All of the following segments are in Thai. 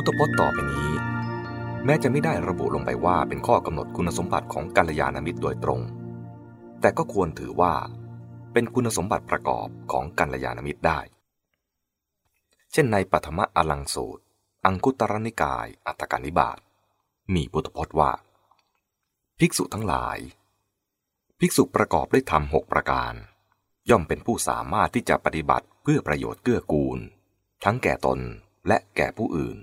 พุทธพจน์ต่อไปนี้ แม้จะไม่ได้ระบุลงไปว่าเป็นข้อกำหนดคุณสมบัติของกัลยาณมิตรโดยตรง แต่ก็ควรถือว่า เป็นคุณสมบัติประกอบของกัลยาณมิตรได้ เช่นในปฐมอลังสูตร อังคุตรนิกาย อัตถกานิบาตมีพุทธพจน์ว่า ภิกษุทั้งหลาย ภิกษุประกอบด้วยธรรมหกประการ ย่อมเป็นผู้สามารถที่จะปฏิบัติเพื่อประโยชน์เกื้อกูล ทั้งแก่ตนและแก่ผู้อื่น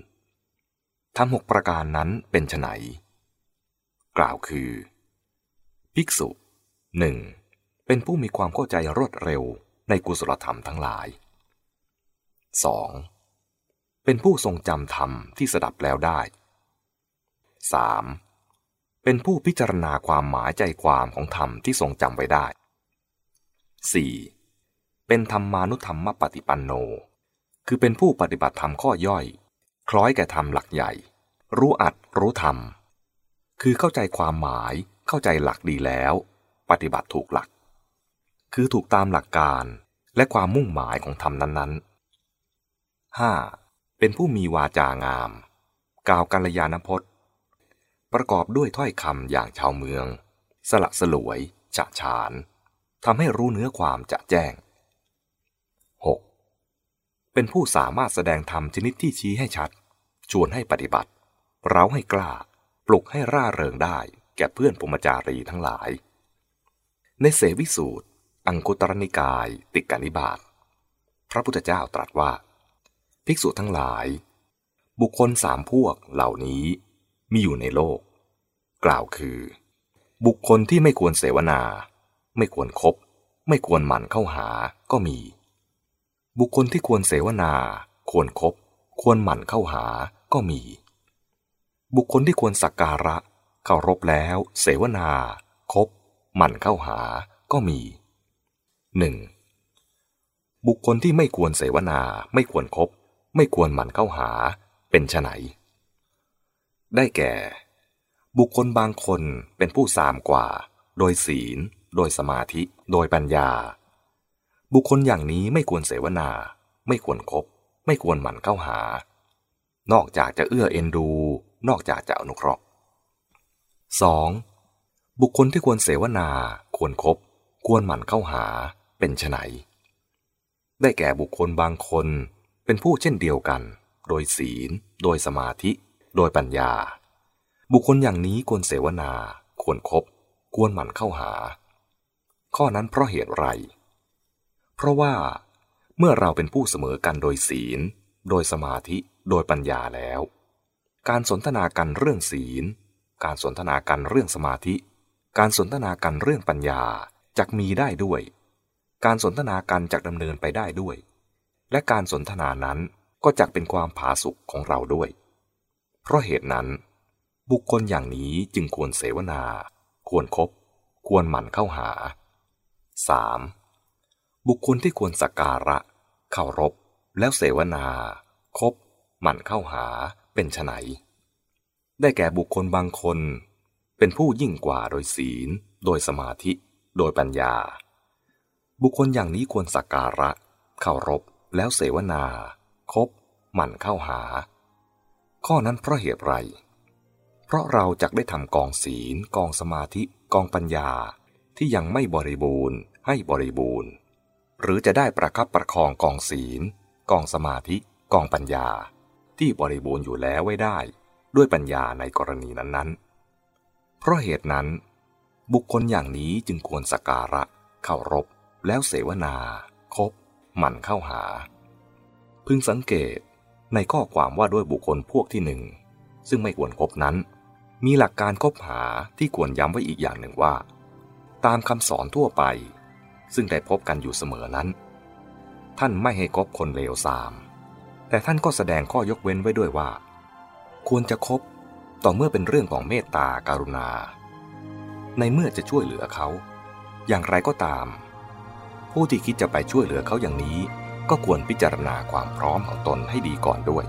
ทำหกประการนั้นเป็นไนกล่าวคือ ภิกษุหนึ่งเป็นผู้มีความเข้าใจรวดเร็วในกุศลธรรมทั้งหลาย 2. เป็นผู้ทรงจำธรรมที่สดับแล้วได้ 3. เป็นผู้พิจารณาความหมายใจความของธรรมที่ทรงจำไว้ได้ 4. เป็นธรรมานุธรรมปฏิปันโน คือเป็นผู้ปฏิบัติธรรมข้อย่อย คล้อยแก่ธรรมหลักใหญ่ รู้อัดรู้ธรรม คือเข้าใจความหมายเข้าใจหลักดีแล้ว ปฏิบัติถูกหลัก คือถูกตามหลักการและความมุ่งหมายของธรรมนั้นๆ 5. เป็นผู้มีวาจางาม กล่าวกัลยาณพจน์ ประกอบด้วยถ้อยคำอย่างชาวเมือง สละสลวย ฉะฉานทำให้รู้เนื้อความจะแจ้ง 6. เป็นผู้สามารถแสดงธรรมชนิดที่ชี้ให้ชัด ชวนให้ปฏิบัติ เราให้กล้า ปลุกให้ร่าเริงได้แก่เพื่อนปุมจารีทั้งหลาย ในเสวิสูตร อังคุตรนิกาย ติกานิบาตพระพุทธเจ้าตรัสว่า ภิกษุทั้งหลาย บุคคลสามพวกเหล่านี้มีอยู่ในโลก กล่าวคือ บุคคลที่ไม่ควรเสวนา ไม่ควรครบไม่ควรหมั่นเข้าหาก็มี บุคคลที่ควรเสวนา ควรครบควรหมั่นเข้าหาก็มี บุคคลที่ควรสักการะเคารพแล้ว เสวนา คบ หมั่นเข้าหาก็มีหนึ่งบุคคลที่ไม่ควรเสวนา ไม่ควรครบไม่ควรหมั่นเข้าหา เป็นไฉนได้แก่ บุคคลบางคนเป็นผู้สามกว่า โดยศีล โดยสมาธิ โดยปัญญา บุคคลอย่างนี้ไม่ควรเสวนา ไม่ควรครบไม่ควรหมั่นเข้าหา นอกจากจะเอื้อเอ็นดู นอกจากจะอนุเคราะห์ 2. บุคคลที่ควรเสวนา ควรครบควรหมั่นเข้าหาเป็นไฉนได้แก่บุคคลบางคนเป็นผู้เช่นเดียวกัน โดยศีล โดยสมาธิ โดยปัญญา บุคคลอย่างนี้ควรเสวนา ควรครบควรหมั่นเข้าหา ข้อนั้นเพราะเหตุไร เพราะว่า เมื่อเราเป็นผู้เสมอกันโดยศีล โดยสมาธิ โดยปัญญาแล้ว การสนทนากันเรื่องศีล การสนทนากันเรื่องสมาธิ การสนทนากันเรื่องปัญญาจักมีได้ด้วย การสนทนากันจักดำเนินไปได้ด้วย และการสนทนานั้นก็จักเป็นความผาสุกของเราด้วย เพราะเหตุนั้น บุคคลอย่างนี้จึงควรเสวนา ควรครบควรหมั่นเข้าหา 3. บุคคลที่ควรสักการะเคารพแล้วเสวนา คบ หมั่นเข้าหา เป็นไนได้แก่บุคคลบางคน เป็นผู้ยิ่งกว่าโดยศีล โดยสมาธิ โดยปัญญา บุคคลอย่างนี้ควรสักการะเคารพแล้วเสวนาคบหมั่นเข้าหา ข้อนั้นเพราะเหตุไร เพราะเราจะได้ทำกองศีล กองสมาธิ กองปัญญาที่ยังไม่บริบูรณ์ให้บริบูรณ์ หรือจะได้ประคับประคองกองศีล กองสมาธิ กองปัญญา ที่บริบูรณ์อยู่แล้วไว้ได้ด้วยปัญญาในกรณีนั้นๆ เพราะเหตุนั้น บุคคลอย่างนี้จึงควรสักการะเคารพแล้วเสวนา คบ หมั่นเข้าหา พึงสังเกตในข้อความว่าด้วยบุคคลพวกที่หนึ่ง ซึ่งไม่ควรคบนั้น มีหลักการคบหาที่ควรย้ำไว้อีกอย่างหนึ่งว่า ตามคำสอนทั่วไป ซึ่งได้พบกันอยู่เสมอนั้น ท่านไม่ให้คบคนเลวทราม แต่ท่านก็แสดงข้อยกเว้นไว้ด้วยว่า ควรจะคบต่อเมื่อเป็นเรื่องของเมตตาการุณา ในเมื่อจะช่วยเหลือเขา อย่างไรก็ตาม ผู้ที่คิดจะไปช่วยเหลือเขาอย่างนี้ ก็ควรพิจารณาความพร้อมของตนให้ดีก่อนด้วย